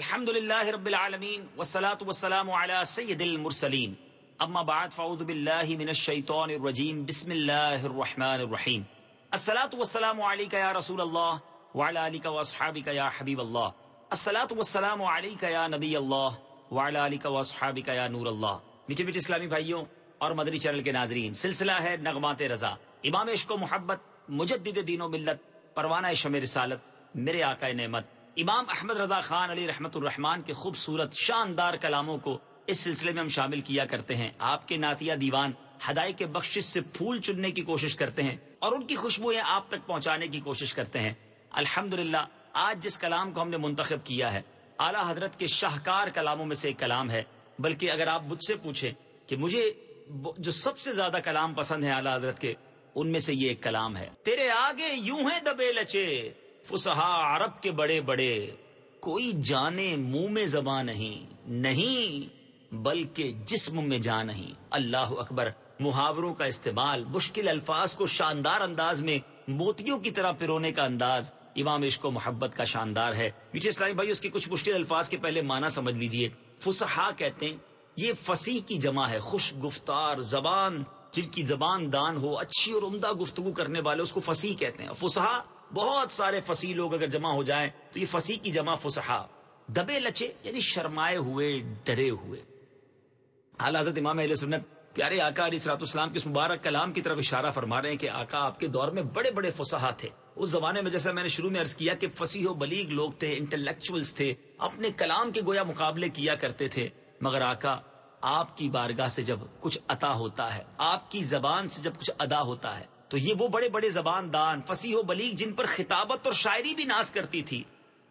الحمد لله رب العالمين والصلاة والسلام على سيد المرسلين اما بعد، فاعوذ بالله من الشيطان الرجيم بسم الله الرحمن الرحيم الصلاة والسلام عليك يا رسول الله وعلى آلك واصحابك يا حبيب الله الصلاة والسلام عليك يا نبي الله وعلى آلك واصحابك يا نور الله میٹھے میٹھے اسلامی بھائیوں اور مدنی چینل کے ناظرین، سلسلہ ہے نغمات رضا. امام عشق و محبت، مجدد دین و ملت، پروانہ شم رسالت، میرے آقا نعمت امام احمد رضا خان علی رحمت الرحمان کے خوبصورت شاندار کلاموں کو اس سلسلے میں ہم شامل کیا کرتے ہیں۔ آپ کے ناتیہ دیوان ہدائی کے بخشش سے پھول چننے کی کوشش کرتے ہیں اور ان کی خوشبوئیں آپ تک پہنچانے کی کوشش کرتے ہیں۔ الحمد آج جس کلام کو ہم نے منتخب کیا ہے، اعلیٰ حضرت کے شاہکار کلاموں میں سے ایک کلام ہے۔ بلکہ اگر آپ مجھ سے پوچھیں کہ مجھے جو سب سے زیادہ کلام پسند ہے اعلیٰ حضرت کے، ان میں سے یہ ایک کلام ہے۔ تیرے آگے یوں ہے دبے لچے فسہا عرب کے بڑے بڑے، کوئی جانے منہ میں زباں نہیں نہیں بلکہ جسم میں جان نہیں۔ اللہ اکبر، محاوروں کا استعمال، مشکل الفاظ کو شاندار انداز میں، موتیوں کی طرح پرونے کا انداز۔ امام عشق و محبت کا شاندار ہے۔ میٹھے اسلامی بھائی اس کی کچھ مشکل الفاظ کے پہلے معنی سمجھ لیجیے۔ فسحا کہتے ہیں، یہ فصیح کی جمع ہے، خوش گفتار زبان، جن کی زبان دان ہو، اچھی اور عمدہ گفتگو کرنے والے، اس کو فصیح کہتے ہیں۔ فسحا بہت سارے فصیح لوگ اگر جمع ہو جائیں تو یہ فصیح کی جمع فسحا دبے لچے یعنی شرمائے ہوئے، ڈرے ہوئے۔ حال حضرت امام علیہ سنت، پیارے آقا علی سرات اسلام کے اس مبارک کلام کی طرف اشارہ فرما رہے ہیں کہ آقا آپ کے دور میں بڑے بڑے فسحا تھے۔ اس زمانے میں جیسا میں نے شروع میں عرض کیا کہ فصیح و بلیغ لوگ تھے انٹلیکچوئلس تھے، اپنے کلام کے گویا مقابلے کیا کرتے تھے۔ مگر آقا، آپ کی بارگاہ سے جب کچھ عطا ہوتا ہے، آپ کی زبان سے جب کچھ ادا ہوتا ہے تو یہ وہ بڑے بڑے زبان دان فصیح و بلیغ جن پر خطابت اور شاعری بھی ناز کرتی تھی،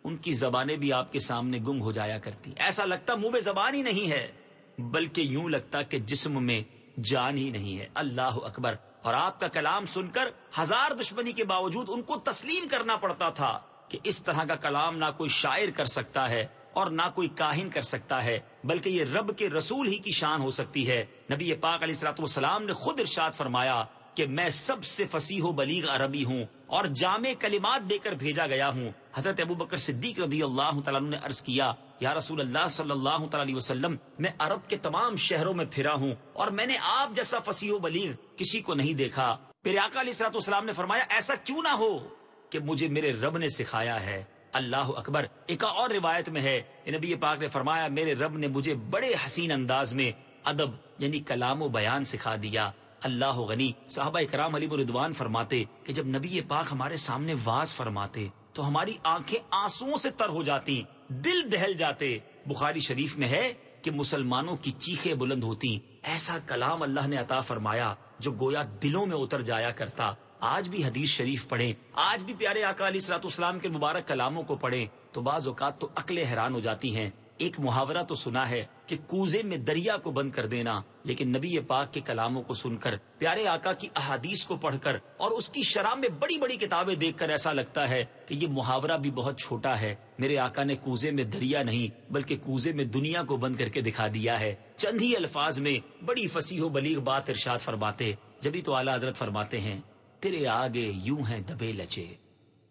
ان کی زبانیں بھی آپ کے سامنے گم ہو جایا کرتی۔ ایسا لگتا منہ میں زبان ہی نہیں ہے، بلکہ یوں لگتا کہ جسم میں جان ہی نہیں ہے۔ اللہ اکبر۔ اور آپ کا کلام سن کر ہزار دشمنی کے باوجود ان کو تسلیم کرنا پڑتا تھا کہ اس طرح کا کلام نہ کوئی شاعر کر سکتا ہے اور نہ کوئی کاہن کر سکتا ہے، بلکہ یہ رب کے رسول ہی کی شان ہو سکتی ہے۔ نبی پاک علیہ السلط والسلام نے خود ارشاد فرمایا کہ میں سب سے فصیح و بلیغ عربی ہوں اور جامع کلمات دے کر بھیجا گیا ہوں۔ حضرت ابو بکر صدیق رضی اللہ تعالیٰ نے عرض کیا، یا رسول اللہ صلی اللہ تعالی وسلم، میں عرب کے تمام شہروں میں پھرا ہوں اور میں نے آپ جیسا فصیح و بلیغ کسی کو نہیں دیکھا۔ پھر آقا علیہ السلط والسلام نے فرمایا، ایسا کیوں نہ ہو کہ مجھے میرے رب نے سکھایا ہے۔ اللہ اکبر، ایک اور روایت میں ہے کہ نبی پاک نے فرمایا، میرے رب نے مجھے بڑے حسین انداز میں ادب یعنی کلام و بیان سکھا دیا۔ اللہ غنی۔ صحابہ کرام علی بردوان فرماتے کہ جب نبی پاک ہمارے سامنے واز فرماتے تو ہماری آنکھیں آنسو سے تر ہو جاتی، دل دہل جاتے۔ بخاری شریف میں ہے کہ مسلمانوں کی چیخیں بلند ہوتی۔ ایسا کلام اللہ نے عطا فرمایا جو گویا دلوں میں اتر جایا کرتا۔ آج بھی حدیث شریف پڑھیں۔ آج بھی پیارے آقا علی سلاط اسلام کے مبارک کلاموں کو پڑھیں تو بعض اوقات تو عقلیں حیران ہو جاتی ہیں۔ ایک محاورہ تو سنا ہے کہ کوزے میں دریا کو بند کر دینا، لیکن نبی پاک کے کلاموں کو سن کر، پیارے آقا کی احادیث کو پڑھ کر اور اس کی شرح میں بڑی بڑی کتابیں دیکھ کر ایسا لگتا ہے کہ یہ محاورہ بھی بہت چھوٹا ہے۔ میرے آقا نے کوزے میں دریا نہیں، بلکہ کوزے میں دنیا کو بند کر کے دکھا دیا ہے۔ چند ہی الفاظ میں بڑی فصیح و بلیغ بات ارشاد فرماتے جبھی تو اعلیٰ حضرت فرماتے ہیں، تیرے آگے یوں ہیں دبے لچے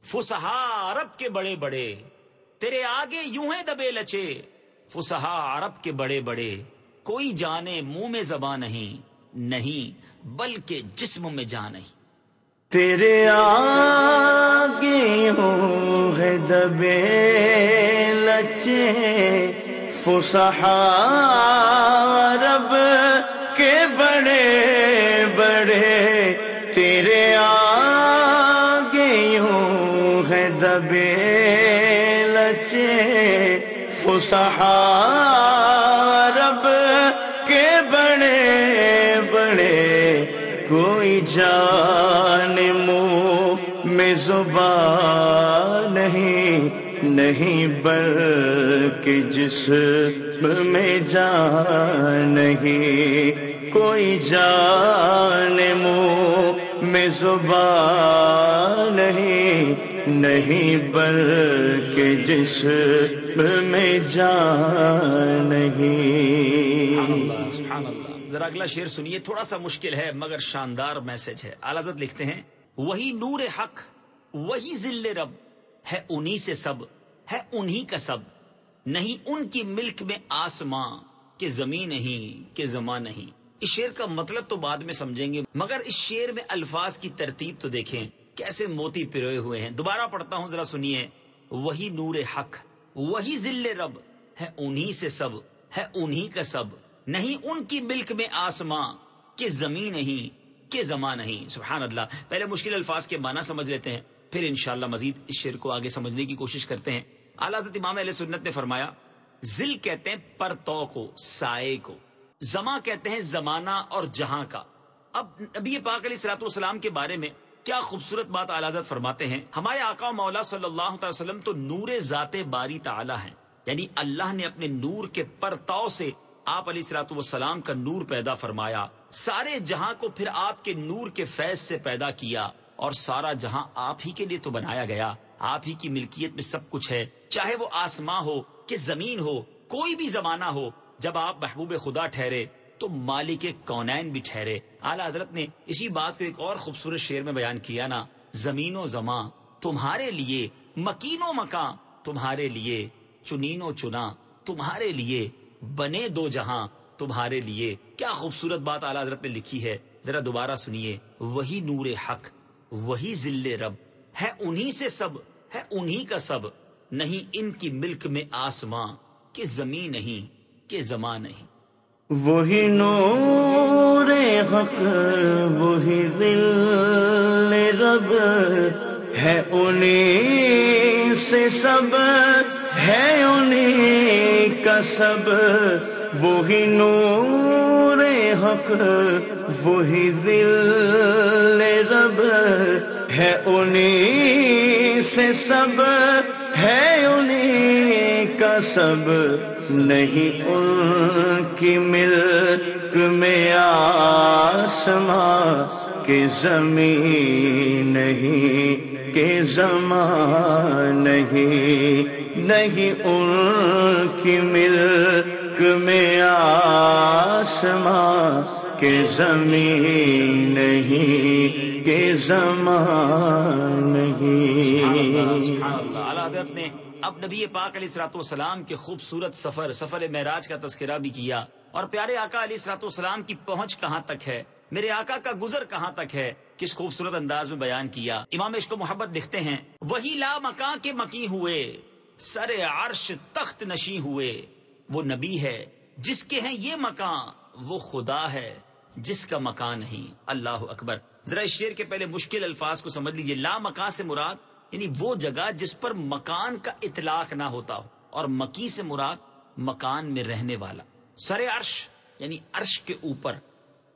فسہا عرب کے بڑے بڑے، تیرے آگے یوں ہیں دبے لچے۔ فسہا عرب کے بڑے بڑے، کوئی جانے منہ میں زبان نہیں نہیں بلکہ جسم میں جان نہیں۔ تیرے آگے ہوں ہے دبے لچے، فسہا عرب کے بڑے بڑے۔ تیرے لچے رب کے بڑے بڑے، کوئی جان منہ میں زبان نہیں نہیں بلکہ جس میں جان نہیں، کوئی جان منہ میں زبان نہیں۔ نہیں بلکہ جس میں جان نہیں۔ ذرا اگلا شعر سنیے، تھوڑا سا مشکل ہے، مگر شاندار میسج ہے۔ آلازت لکھتے ہیں، وہی نور حق، وہی ذل رب، ہے انہی سے سب، ہے انہی کا سب۔ نہیں ان کی ملک میں آسماں، کہ زمین نہیں، کہ زماں نہیں۔ اس شعر کا مطلب تو بعد میں سمجھیں گے، مگر اس شعر میں الفاظ کی ترتیب تو دیکھیں۔ کیسے موتی پروئے ہوئے ہیں؟ دوبارہ پڑھتا ہوں، ذرا سنیے۔ وہی نور حق، وہی ذل رب، ہے انہی سے سب، ہے انہی کا سب۔ نہیں ان کی ملک میں آسماں، کہ زمین نہیں، کہ زماں نہیں۔ سبحان اللہ۔ پہلے مشکل الفاظ کے معنی سمجھ لیتے ہیں، پھر انشاءاللہ مزید اس شعر کو آگے سمجھنے کی کوشش کرتے ہیں۔ اعلیٰ امام علیہ سنت نے فرمایا، ذل کہتے ہیں پر تو کو، سائے کو۔ زماں کہتے ہیں زمانہ اور جہاں کا۔ اب نبی پاک علیہ سلاۃ والسلام کے بارے میں کیا خوبصورت بات اعلیٰ فرماتے ہیں، ہمارے آقا مولا صلی اللہ تعالی وسلم تو نور ذات باری تعالی ہیں۔ یعنی اللہ نے اپنے نور کے پرتاؤ سے آپ علیہ سلاۃ والسلام کا نور پیدا فرمایا۔ سارے جہاں کو پھر آپ کے نور کے فیض سے پیدا کیا اور سارا جہاں آپ ہی کے لیے تو بنایا گیا۔ آپ ہی کی ملکیت میں سب کچھ ہے۔ چاہے وہ آسماں ہو کہ زمین ہو، کوئی بھی زمانہ ہو، جب آپ محبوب خدا ٹھہرے تو مالک کونین بھی ٹھہرے۔ اعلی حضرت نے اسی بات کو ایک اور خوبصورت شعر میں بیان کیا نا، زمین و زماں، تمہارے لیے، مکین و مکان، تمہارے لیے، چنین و چنا، تمہارے لیے، بنے دو جہاں، تمہارے لیے۔ کیا خوبصورت بات اعلی حضرت نے لکھی ہے۔ ذرا دوبارہ سنیے۔ وہی نور حق، وہی ذل رب، ہے انہی سے سب، ہے انہی کا سب۔ نہیں ان کی ملک میں آسماں، کہ زمین نہیں، کہ زمان نہیں۔ وہی نور حق، وہی دل رب ہے انہیں سے سب، ہے انہیں کا سب۔ وہی نور حق، وہی دل رب ہے انہیں سے سب، ہے انہیں کا سب۔ نہیں ان کی ملک میں آسماں کے زمین نہیں کہ زمان نہیں نہیں ان کی ملک میں آسماں کے زمین نہیں کہ زمان نہیں حضرت نے اب نبی پاک علیہ سرات والسلام کے خوبصورت سفر سفر معراج کا تذکرہ بھی کیا۔ اور پیارے آقا علیہ سرات والسلام کی پہنچ کہاں تک ہے؟ میرے آقا کا گزر کہاں تک ہے؟ کس خوبصورت انداز میں بیان کیا۔ امام عشق و محبت لکھتے ہیں، وہی لا مکان کے مکی ہوئے، سر عرش تخت نشی ہوئے۔ وہ نبی ہے، جس کے ہیں یہ مکان، وہ خدا ہے، جس کا مکان نہیں۔ اللہ اکبر۔ ذرا اس شیر کے پہلے مشکل الفاظ کو سمجھ لیجیے لا مکان سے مراد یعنی وہ جگہ جس پر مکان کا اطلاق نہ ہوتا ہو اور مکی سے مراد مکان میں رہنے والا۔ سر عرش یعنی عرش کے اوپر۔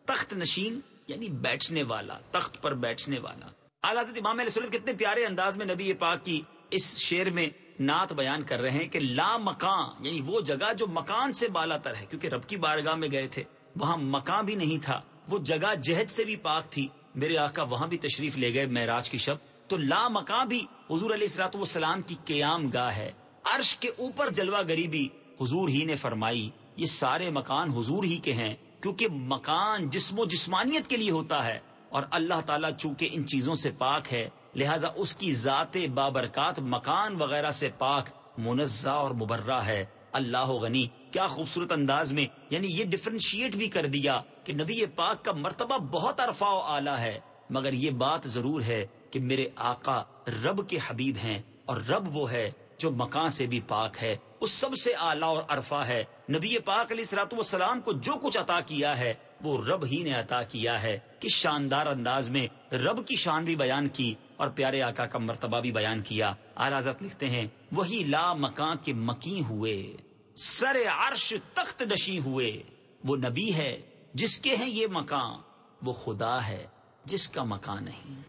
تخت نشین یعنی بیٹھنے والا، تخت پر بیٹھنے والا۔ اعلیٰ امام علیہ سلط کتنے پیارے انداز میں نبی پاک کی اس شعر میں نعت بیان کر رہے ہیں کہ لا مکان یعنی وہ جگہ جو مکان سے بالا تر ہے، کیونکہ رب کی بارگاہ میں گئے تھے، وہاں مکان بھی نہیں تھا۔ وہ جگہ جہد سے بھی پاک تھی۔ میرے آقا وہاں بھی تشریف لے گئے، معراج کی شب۔ تو لا مکان بھی حضور علیہ السلاط والسلام کی قیام گاہ ہے۔ عرش کے اوپر جلوہ گری بھی حضور ہی نے فرمائی۔ یہ سارے مکان حضور ہی کے ہیں، کیونکہ مکان جسم و جسمانیت کے لیے ہوتا ہے اور اللہ تعالیٰ چونکہ ان چیزوں سے پاک ہے، لہذا اس کی ذات بابرکات مکان وغیرہ سے پاک، منزہ اور مبرہ ہے۔ اللہ غنی، کیا خوبصورت انداز میں یعنی یہ ڈفرینشیٹ بھی کر دیا کہ نبی پاک کا مرتبہ بہت ارفا و اعلیٰ ہے۔ مگر یہ بات ضرور ہے کہ میرے آقا رب کے حبیب ہیں اور رب وہ ہے جو مکان سے بھی پاک ہے، اس سب سے اعلیٰ اور عرفا ہے۔ نبی پاک علیہ سلاۃ والسلام کو جو کچھ عطا کیا ہے، وہ رب ہی نے عطا کیا ہے۔ کس شاندار انداز میں رب کی شان بھی بیان کی اور پیارے آقا کا مرتبہ بھی بیان کیا۔ حضرت لکھتے ہیں، وہی لا مکان کے مکی ہوئے، سر عرش تخت نشی ہوئے۔ وہ نبی ہے، جس کے ہیں یہ مکان، وہ خدا ہے۔ جس کا مکان نہیں۔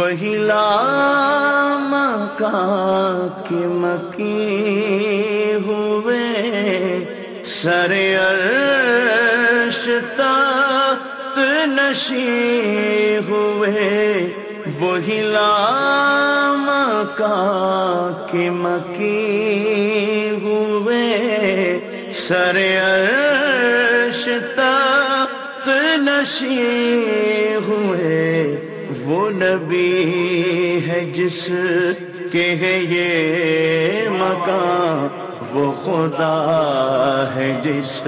وہی لام کے مکی ہوئے۔ سر عرش تخت نشی ہوئے۔ وہی لام کے مکی ہوئے۔ سر عرش تخت نشی ہوئے۔ وہ نبی ہے جس کے ہے یہ مکان وہ خدا ہے جس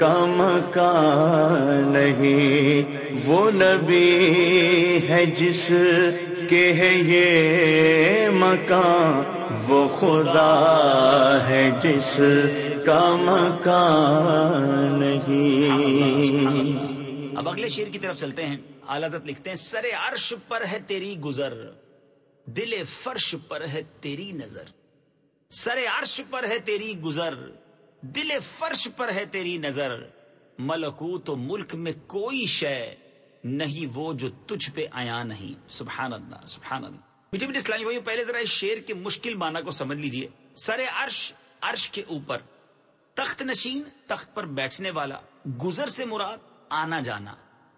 کا مکان نہیں۔ وہ نبی ہے جس کے ہے یہ مکان وہ خدا ہے جس کا مکان نہیں۔ اب اگلے شیر کی طرف چلتے ہیں۔ عالت لکھتے ہیں، سر عرش پر ہے تیری گزر، دل فرش پر ہے تیری نظر۔ سر عرش پر ہے تیری گزر، دل فرش پر ہے تیری نظر۔ ملکو تو ملک میں کوئی شے نہیں، وہ جو تجھ پہ آیا نہیں۔ سبحان اللہ سبحان اللہ۔ مجھے بھی اسلامی بھائی پہلے ذرا اس شیر کے مشکل معنی کو سمجھ لیجیے۔ سر عرش عرش کے اوپر، تخت نشین، تخت پر بیٹھنے والا، گزر سے مراد آنا جانا،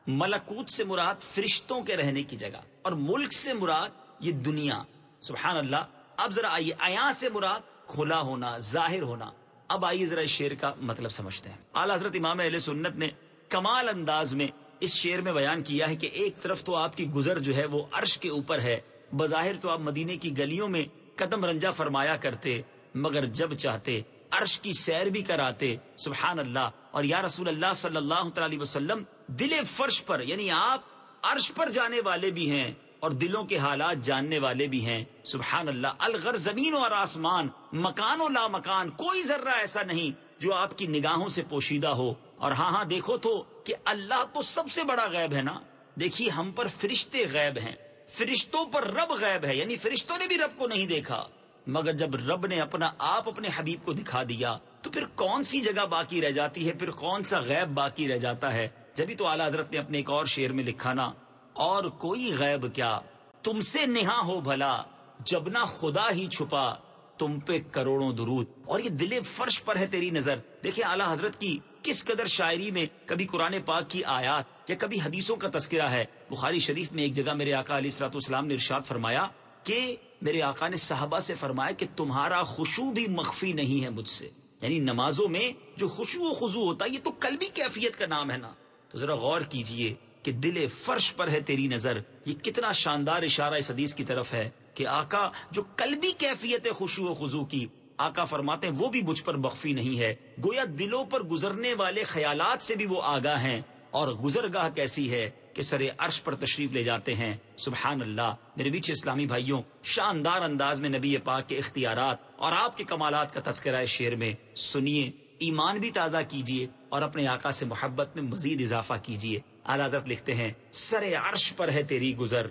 ملکوت سے مراد فرشتوں کے رہنے کی جگہ، اور ملک سے مراد یہ دنیا۔ سبحان اللہ، اب ذرا آئیے آیا سے مراد کھلا ہونا، ظاہر ہونا۔ اب آئیے ذرا اس شیر کا مطلب سمجھتے ہیں۔ اعلی حضرت امام اہل سنت نے کمال انداز میں اس شیر میں بیان کیا ہے کہ ایک طرف تو آپ کی گزر جو ہے وہ عرش کے اوپر ہے، بظاہر تو آپ مدینے کی گلیوں میں قدم رنجا فرمایا کرتے، مگر جب چاہتے عرش کی سیر بھی کراتے سبحان اللہ اور یا رسول اللہ صلی اللہ تعالی وسلم، دل فرش پر یعنی آپ عرش پر جانے والے بھی ہیں اور دلوں کے حالات جاننے والے بھی ہیں۔ سبحان اللہ الغر زمین اور آسمان، مکان و لا مکان کوئی ذرہ ایسا نہیں جو آپ کی نگاہوں سے پوشیدہ ہو۔ اور ہاں ہاں دیکھو تو کہ اللہ تو سب سے بڑا غیب ہے نا؟ دیکھیے، ہم پر فرشتے غیب ہیں۔ فرشتوں پر رب غیب ہے یعنی فرشتوں نے بھی رب کو نہیں دیکھا۔ مگر جب رب نے اپنا آپ اپنے حبیب کو دکھا دیا، تو پھر کون سی جگہ باقی رہ جاتی ہے؟ پھر کون سا غیب باقی رہ جاتا ہے؟ جبھی تو اعلیٰ حضرت نے اپنے ایک اور شعر میں لکھا نا، اور کوئی غیب کیا؟ تم سے نہا ہو بھلا، جب نہ خدا ہی چھپا، تم پہ کروڑوں درود۔ اور یہ دل فرش پر ہے تیری نظر۔ دیکھیں اعلیٰ حضرت کی کس قدر شاعری میں کبھی قرآن پاک کی آیات یا کبھی حدیثوں کا تذکرہ ہے۔ بخاری شریف میں ایک جگہ میرے آقا علیہ السلاط اسلام نے ارشاد فرمایا کہ میرے آقا نے صحابہ سے فرمایا کہ تمہارا خوشو بھی مخفی نہیں ہے مجھ سے۔ یعنی نمازوں میں جو خوشو و خزو ہوتا ہے، یہ تو کل بھی کیفیت کا نام ہے نا۔ تو ذرا غور کیجیے کہ دل فرش پر ہے تیری نظر۔ یہ کتنا شاندار اشارہ اس حدیث کی طرف ہے کہ آقا جو قلبی کیفیت ہے خوشو و خزو کی، آقا فرماتے ہیں وہ بھی مجھ پر مخفی نہیں ہے۔ گویا دلوں پر گزرنے والے خیالات سے بھی وہ آگاہ ہیں اور گزرگاہ کیسی ہے۔ کہ سر عرش پر تشریف لے جاتے ہیں۔ سبحان اللہ۔ میرے بیچ اسلامی بھائیوں، شاندار انداز میں نبی پاک کے اختیارات اور آپ کے کمالات کا تذکرہ شعر میں سنیے۔ ایمان بھی تازہ کیجیے اور اپنے آقا سے محبت میں مزید اضافہ کیجیے اعلی حضرت لکھتے ہیں، سر عرش پر ہے تیری گزر،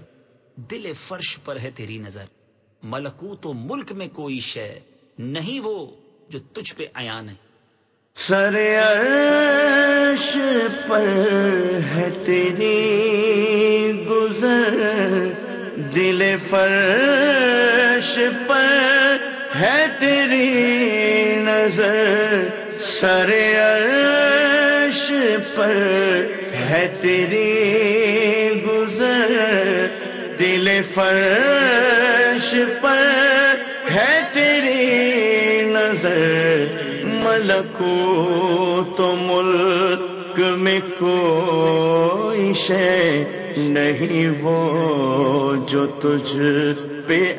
دل فرش پر ہے تیری نظر۔ ملکوت و ملک میں کوئی شے نہیں وہ جو تجھ پہ آیا نہیں سر عرش پر ہے تیری گزر، دل فرش پر ہے تیری نظر۔ سر عرش پر ہے تیری گزر، دل فرش پر ہے تیری نظر۔ ملکو تو ملک میں کوئی شے نہیں، وہ جو تجھ پہ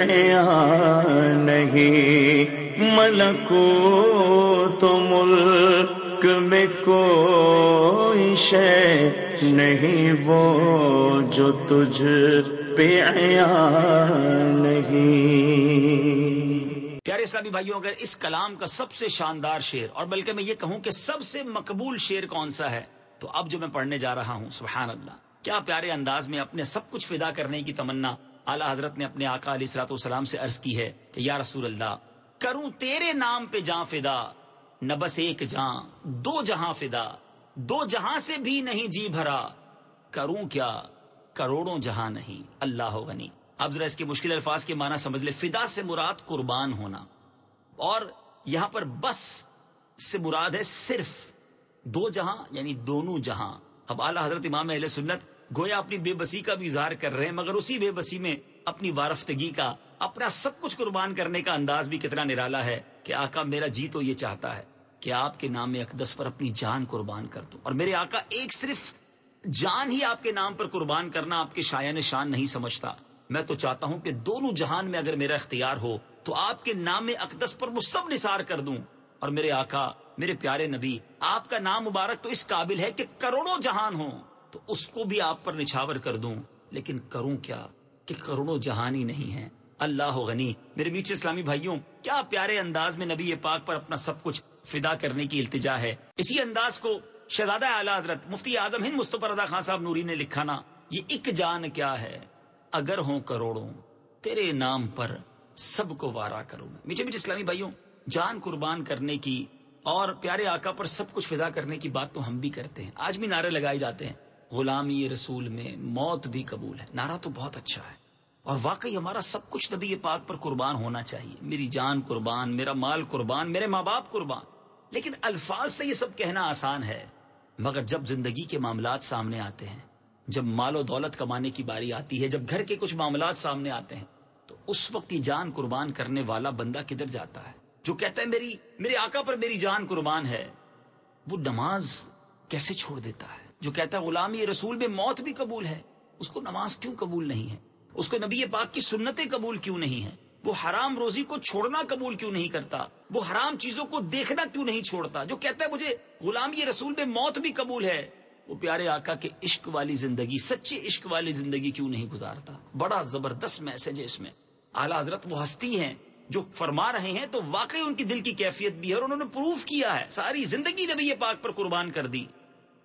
نہیں۔ ملکو تو ملک میں کوئی شے نہیں، وہ جو تجھ پہ نہیں۔ پیارے اسلامی بھائیوں، اگر اس کلام کا سب سے شاندار شعر، اور بلکہ میں یہ کہوں کہ سب سے مقبول شعر کون سا ہے، تو اب جو میں پڑھنے جا رہا ہوں، سبحان اللہ۔ کیا پیارے انداز میں اپنے سب کچھ فدا کرنے کی تمنا اعلیٰ حضرت نے اپنے آقا علیہ السلاط والسلام سے عرض کی ہے کہ یا رسول اللہ، کروں تیرے نام پہ جاں فدا، نہ بس ایک جاں، دو جہاں فدا، دو جہاں سے بھی نہیں جی بھرا، کروں کیا؟ کروڑوں جہاں نہیں، اللہ غنی۔ اب ذرا اس کے مشکل الفاظ کے معنی سمجھ لے۔ فدا سے مراد قربان ہونا۔ اور یہاں پر بس سے مراد ہے صرف۔ دو جہاں یعنی دونوں جہاں۔ اب اعلیٰ حضرت امام اہل سنت گویا اپنی بے بسی کا بھی اظہار کر رہے ہیں، مگر اسی بے بسی میں اپنی وارفتگی کا، اپنا سب کچھ قربان کرنے کا انداز بھی کتنا نرالا ہے کہ آقا میرا جی تو یہ چاہتا ہے کہ آپ کے نام اقدس پر اپنی جان قربان کر دوں اور میرے آقا ایک صرف جان ہی آپ کے نام پر قربان کرنا آپ کے شایان شان نہیں سمجھتا۔ میں تو چاہتا ہوں کہ دونوں جہان میں اگر میرا اختیار ہو تو آپ کے نام اقدس پر وہ سب نثار کر دوں۔ اور میرے آقا، میرے پیارے نبی، آپ کا نام مبارک تو اس قابل ہے کہ کروڑوں جہان ہو تو اس کو بھی آپ پر نچھاور کر دوں۔ لیکن کروں کیا کہ کروڑوں جہان ہی نہیں ہے اللہ غنی، میرے میٹھے اسلامی بھائیوں، کیا پیارے انداز میں نبی پاک پر اپنا سب کچھ فدا کرنے کی التجا ہے؟ اسی انداز کو شہزادہ اعلی حضرت مفتی اعظم ہند مصطفی رضا خان صاحب نوری نے لکھا نا، یہ ایک جان کیا ہے؟ اگر ہوں کروڑوں، تیرے نام پر سب کو وارا کروں میٹھے میٹھے اسلامی بھائیوں، جان قربان کرنے کی اور پیارے آقا پر سب کچھ فدا کرنے کی بات تو ہم بھی کرتے ہیں۔ آج بھی نعرے لگائے جاتے ہیں۔ غلامی رسول میں موت بھی قبول ہے۔ نعرہ تو بہت اچھا ہے۔ اور واقعی ہمارا سب کچھ نبی پاک پر قربان ہونا چاہیے۔ میری جان قربان، میرا مال قربان، میرے ماں باپ قربان۔ لیکن الفاظ سے یہ سب کہنا آسان ہے۔ مگر جب زندگی کے معاملات سامنے آتے ہیں جب مال و دولت کمانے کی باری آتی ہے، جب گھر کے کچھ معاملات سامنے آتے ہیں، تو اس وقت یہ جان قربان کرنے والا بندہ کدھر جاتا ہے؟ جو کہتا ہے، میری، میرے آقا پر میری جان قربان ہے، وہ نماز کیسے چھوڑ دیتا ہے؟ جو کہتا ہے غلامی رسول میں موت بھی قبول ہے، اس کو نماز کیوں قبول نہیں ہے؟ اس کو نبی پاک کی سنتیں قبول کیوں نہیں ہے وہ حرام روزی کو چھوڑنا قبول کیوں نہیں کرتا؟ وہ حرام چیزوں کو دیکھنا کیوں نہیں چھوڑتا؟ جو کہتا ہے، مجھے غلامی رسول میں موت بھی قبول ہے وہ پیارے آقا کے عشق والی زندگی سچے عشق والی زندگی کیوں نہیں گزارتا؟ بڑا زبردست میسج ہے اس میں۔ اعلیٰ حضرت وہ ہستی ہیں جو فرما رہے ہیں تو واقعی ان کی دل کی کیفیت بھی ہے اور انہوں نے پروف کیا ہے۔ ساری زندگی نبی پاک پر قربان کر دی۔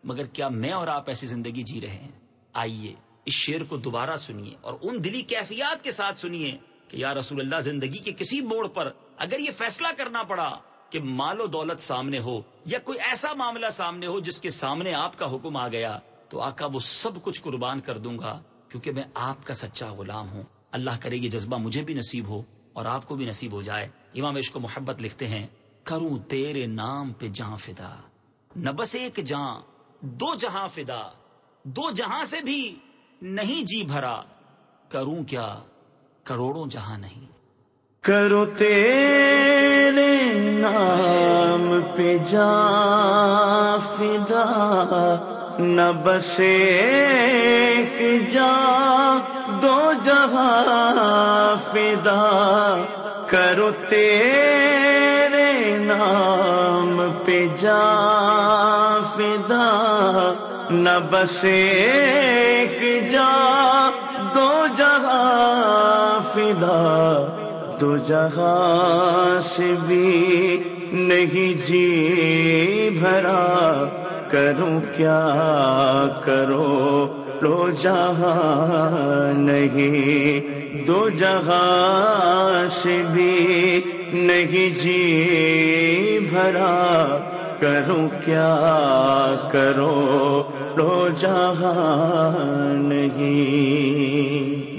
مگر کیا میں اور آپ ایسی زندگی جی رہے ہیں؟ آئیے اس شعر کو دوبارہ سنیے اور ان دلی کیفیات کے ساتھ سنیے کہ یا رسول اللہ زندگی کے کسی موڑ پر اگر یہ فیصلہ کرنا پڑا کہ مال و دولت سامنے ہو یا کوئی ایسا معاملہ سامنے ہو جس کے سامنے آپ کا حکم آ گیا، تو آقا وہ سب کچھ قربان کر دوں گا، کیونکہ میں آپ کا سچا غلام ہوں۔ اللہ کرے یہ جذبہ مجھے بھی نصیب ہو اور آپ کو بھی نصیب ہو جائے۔ امام عشق و محبت لکھتے ہیں، کروں تیرے نام پہ جہاں فدا۔ نہ بس ایک جہاں، دو جہاں فدا۔ دو جہاں سے بھی نہیں جی بھرا۔ کروں کیا؟ کروڑوں جہاں نہیں۔ کرو تیرے نام پہ جا فدا، نہ بس ایک جا، دو جہاں فدا۔ کرو تیرے نام پہ جا فدا، نہ بس ایک جا، دو جہاں فدا۔ دو جہاں سے بھی نہیں جی بھرا۔ کروں کیا کرو؟ لو جہاں نہیں۔ دو جہاں سے بھی نہیں جی بھرا۔ کروں کیا کرو؟ لو جہاں نہیں۔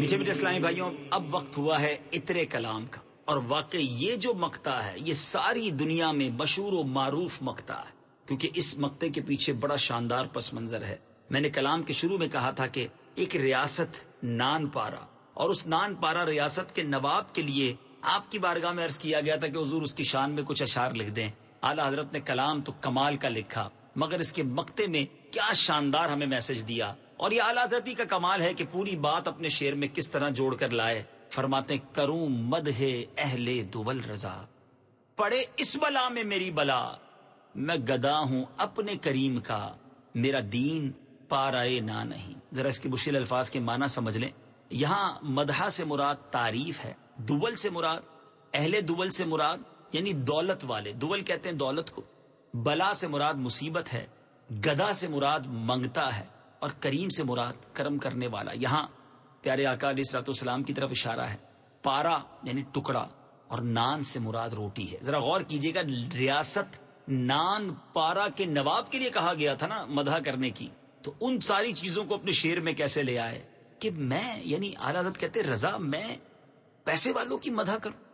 میٹھے میٹھے اسلامی بھائیوں، اب وقت ہوا ہے اترے کلام کا، اور واقعی یہ جو مکتا ہے، یہ ساری دنیا میں مشہور و معروف مکتا ہے، کیونکہ اس مکتے کے پیچھے بڑا شاندار پس منظر ہے۔ میں نے کلام کے شروع میں کہا تھا کہ ایک ریاست نان پارا، اور اس نان پارا ریاست کے نواب کے لیے آپ کی بارگاہ میں عرض کیا گیا تھا کہ حضور اس کی شان میں کچھ اشار لکھ دیں۔ اعلی حضرت نے کلام تو کمال کا لکھا، مگر اس کے مکتے میں کیا شاندار ہمیں میسج دیا۔ اور یہ اعلیٰ حضرتی کا کمال ہے کہ پوری بات اپنے شیر میں کس طرح جوڑ کر لائے۔ فرماتے کروں مد ہے اہل دول رضا۔ پڑے اس بلا میں میری بلا۔ میں گدا ہوں اپنے کریم کا۔ میرا دین پارائے نہ نہیں۔ ذرا اس کے مشکل الفاظ کے معنی سمجھ لیں۔ یہاں مدحا سے مراد تعریف ہے، دول سے مراد، اہل دول سے مراد یعنی دولت والے۔ دول کہتے ہیں دولت کو۔ بلا سے مراد مصیبت ہے، گدا سے مراد منگتا ہے۔ اور کریم سے مراد کرم کرنے والا۔ یہاں پیارے آقا علیہ سرات السلام کی طرف اشارہ ہے۔ پارا یعنی ٹکڑا اور نان سے مراد روٹی ہے۔ ذرا غور کیجیے گا، ریاست نان پارا کے نواب کے لیے کہا گیا تھا نا مدح کرنے کی۔ تو ان ساری چیزوں کو اپنے شیر میں کیسے لے آئے؟ کہ میں یعنی آرادت کہتے رضا، میں پیسے والوں کی مدح کروں۔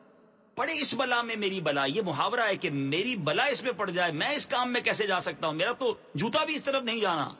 پڑے اس بلا میں میری بلا، یہ محاورہ ہے کہ میری بلا اس میں پڑ جائے، میں اس کام میں کیسے جا سکتا ہوں؟ میرا تو جوتا بھی اس طرف نہیں جانا۔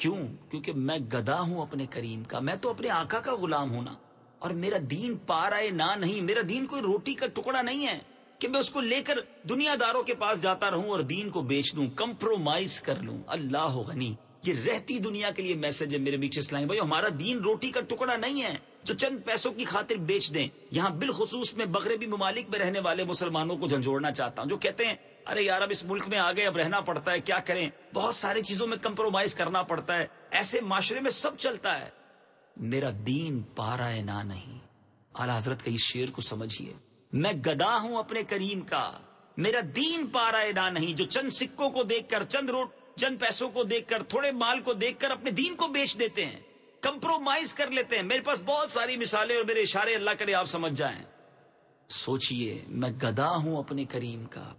کیوں؟ کیونکہ میں گدا ہوں اپنے کریم کا، میں تو اپنے آقا کا غلام ہوں نا۔ اور میرا دین پار آئے نہ نہیں، میرا دین کوئی روٹی کا ٹکڑا نہیں ہے کہ میں اس کو لے کر دنیا داروں کے پاس جاتا رہوں اور دین کو بیچ دوں کمپرومائز کر لوں۔ اللہ غنی۔ یہ رہتی دنیا کے لیے میسج ہے میرے میٹھے اسلام بھائی ہمارا دین روٹی کا ٹکڑا نہیں ہے جو چند پیسوں کی خاطر بیچ دیں۔ یہاں بالخصوص میں بغربی ممالک میں رہنے والے مسلمانوں کو جھنجھوڑنا چاہتا ہوں، جو کہتے ہیں، ارے یار، اب اس ملک میں آگے اب رہنا پڑتا ہے، کیا کریں؟ بہت ساری چیزوں میں کمپرومائز کرنا پڑتا ہے۔ ایسے معاشرے میں سب چلتا ہے۔ میرا دین پارا ہے نہ نہیں۔ اعلی حضرت کا اس شیر کو سمجھیے۔ میں گدا ہوں اپنے کریم کا۔ میرا دین پارا ہے نہ نہیں، جو چند سکوں کو دیکھ کر، چند روٹ چند پیسوں کو دیکھ کر، تھوڑے مال کو دیکھ کر اپنے دین کو بیچ دیتے ہیں، کمپرومائز کر لیتے ہیں۔ میرے پاس بہت ساری مثالیں اور میرے اشارے، اللہ کرے آپ سمجھ جائیں۔ سوچئے، میں گدا ہوں اپنے کریم کا۔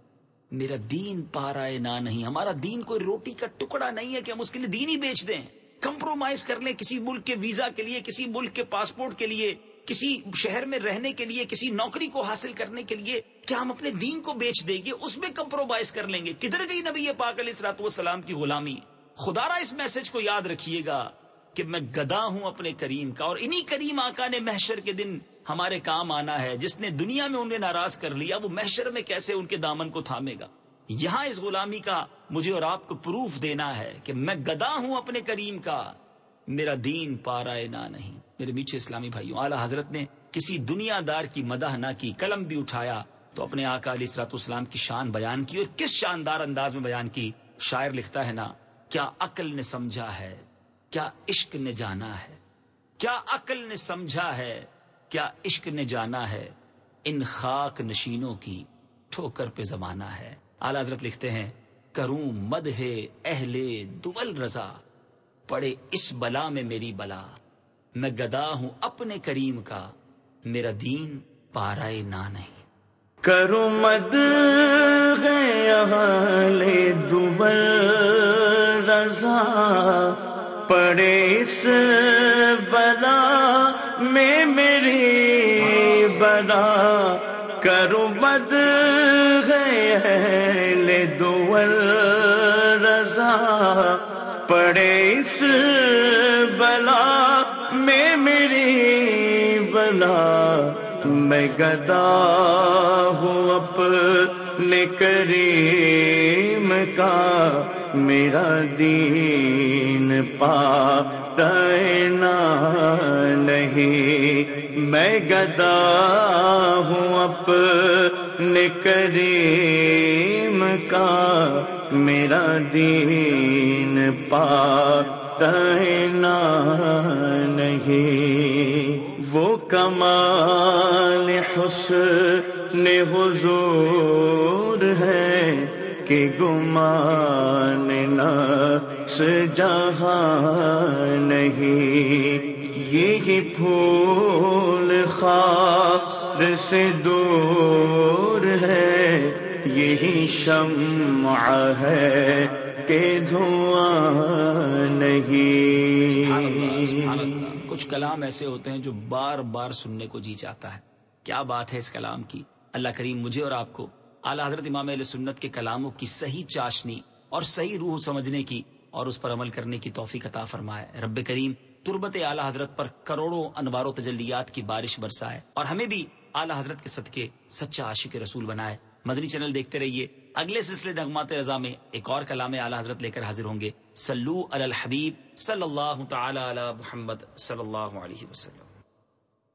میرا دین پا رہا ہے نہ نہیں۔ ہمارا دین کوئی روٹی کا ٹکڑا نہیں ہے کہ ہم اس کے لیے دین ہی بیچ دیں۔ کمپرومائز کر لیں کسی ملک کے ویزا کے لیے، کسی ملک کے پاسپورٹ کے لیے۔ کسی شہر میں رہنے کے لیے، کسی نوکری کو حاصل کرنے کے لیے کیا ہم اپنے دین کو بیچ دیں گے؟ اس میں کمپرومائز کر لیں گے۔ کدھر گئی نبی پاک علیہ السلاط والسلام کی غلامی؟ خدا را اس میسج کو یاد رکھیے گا کہ میں گدا ہوں اپنے کریم کا، اور انہی کریم آقا نے محشر کے دن ہمارے کام آنا ہے۔ جس نے دنیا میں انہیں ناراض کر لیا، وہ محشر میں کیسے ان کے دامن کو تھامے گا؟ یہاں اس غلامی کا مجھے اور آپ کو پروف دینا ہے کہ میں گدا ہوں اپنے کریم کا۔ میرا دین پارا نہ نہیں۔ میرے میٹھے اسلامی بھائیوں، اعلی حضرت نے کسی دنیا دار کی مدح نہ کی، قلم بھی اٹھایا تو اپنے آقا علی سرات اسلام کی شان بیان کی اور کس شاندار انداز میں بیان کی۔ شاعر لکھتا ہے نا، کیا عقل نے سمجھا ہے؟ کیا عشق نے جانا ہے؟ کیا عقل نے سمجھا ہے؟ کیا عشق نے جانا ہے؟ ان خاک نشینوں کی ٹھوکر پہ زمانہ ہے۔ اعلی حضرت لکھتے ہیں، کروں مد ہے اہل دول رضا۔ پڑے اس بلا میں میری بلا۔ میں گدا ہوں اپنے کریم کا، میرا دین پارائے نہ نہیں کرو مد گئے دول رضا۔ پڑے اس بلا میں میری بلا۔ کرو بد گئے دول رضا۔ پڑے اس بلا میں میری بلا میں گدا ہوں اپنے کریم کا میرا دین پا دینا نہیں میں گدا ہوں اپنے کریم کا میرا دین پا دینا نہیں۔ وہ کمال حسن حضور ہے کہ گمان نفس جہاں نہیں۔ یہی پھول خار سے دور ہے یہی شمع ہے کہ دھواں نہیں۔ کچھ کلام ایسے ہوتے ہیں جو بار بار سننے کو جی چاہتا ہے۔ کیا بات ہے اس کلام کی؟ اللہ کریم مجھے اور آپ کو اعلی حضرت امام علیہ سنت کے کلاموں کی صحیح چاشنی اور صحیح روح سمجھنے کی اور اس پر عمل کرنے کی توفیق عطا فرمائے۔ رب کریم تربت اعلی حضرت پر کروڑوں انوار و تجلیات کی بارش برسائے اور ہمیں بھی اعلی حضرت کے صدقے سچا عاشق رسول بنائے۔ مدنی چینل دیکھتے رہیے۔ اگلے سلسلے نغمات رضا میں ایک اور کلام اعلی حضرت لے کر حاضر ہوں گے۔ سلو الحبیب صلی اللہ تعالی علی محمد صلی اللہ علیہ وسلم۔